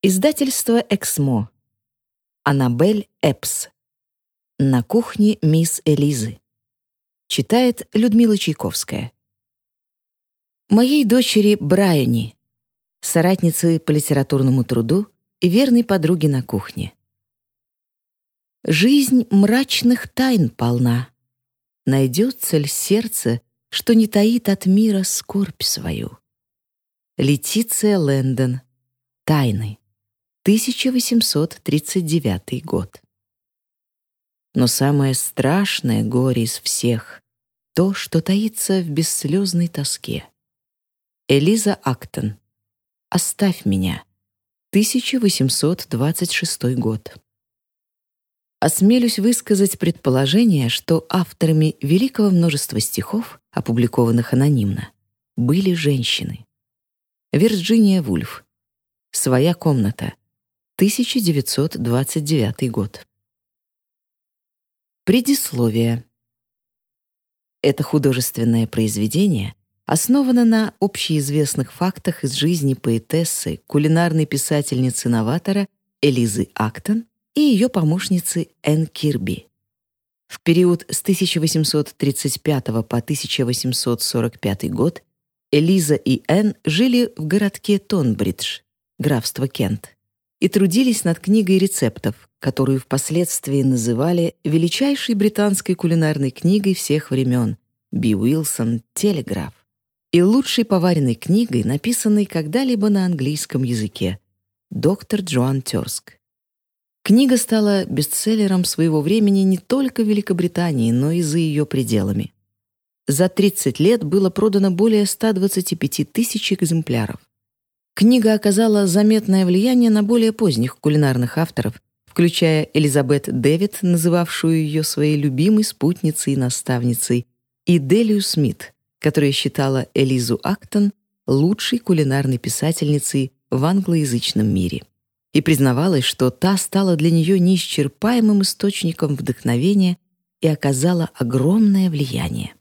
Издательство «Эксмо». Аннабель Эпс. На кухне мисс Элизы. Читает Людмила Чайковская. Моей дочери Брайани, соратницы по литературному труду и верной подруге на кухне. Жизнь мрачных тайн полна. Найдется ли сердце, что не таит от мира скорбь свою? Летиция Лэндон. Тайны. 1839 год. Но самое страшное горе из всех — то, что таится в бесслезной тоске. Элиза Актон. «Оставь меня». 1826 год. Осмелюсь высказать предположение, что авторами великого множества стихов, опубликованных анонимно, были женщины. Вирджиния Вульф. «Своя комната», 1929 год. Предисловие. Это художественное произведение основано на общеизвестных фактах из жизни поэтессы, кулинарной писательницы-новатора Элизы Актон и ее помощницы Энн Кирби. В период с 1835 по 1845 год Элиза и Энн жили в городке Тонбридж, графство Кент и трудились над книгой рецептов, которую впоследствии называли величайшей британской кулинарной книгой всех времен Би Уилсон «Телеграф» и лучшей поваренной книгой, написанной когда-либо на английском языке «Доктор Джоан Тёрск». Книга стала бестселлером своего времени не только в Великобритании, но и за ее пределами. За 30 лет было продано более 125 тысяч экземпляров. Книга оказала заметное влияние на более поздних кулинарных авторов, включая Элизабет Дэвид, называвшую ее своей любимой спутницей и наставницей, и Делию Смит, которая считала Элизу Актон лучшей кулинарной писательницей в англоязычном мире и признавалась, что та стала для нее неисчерпаемым источником вдохновения и оказала огромное влияние.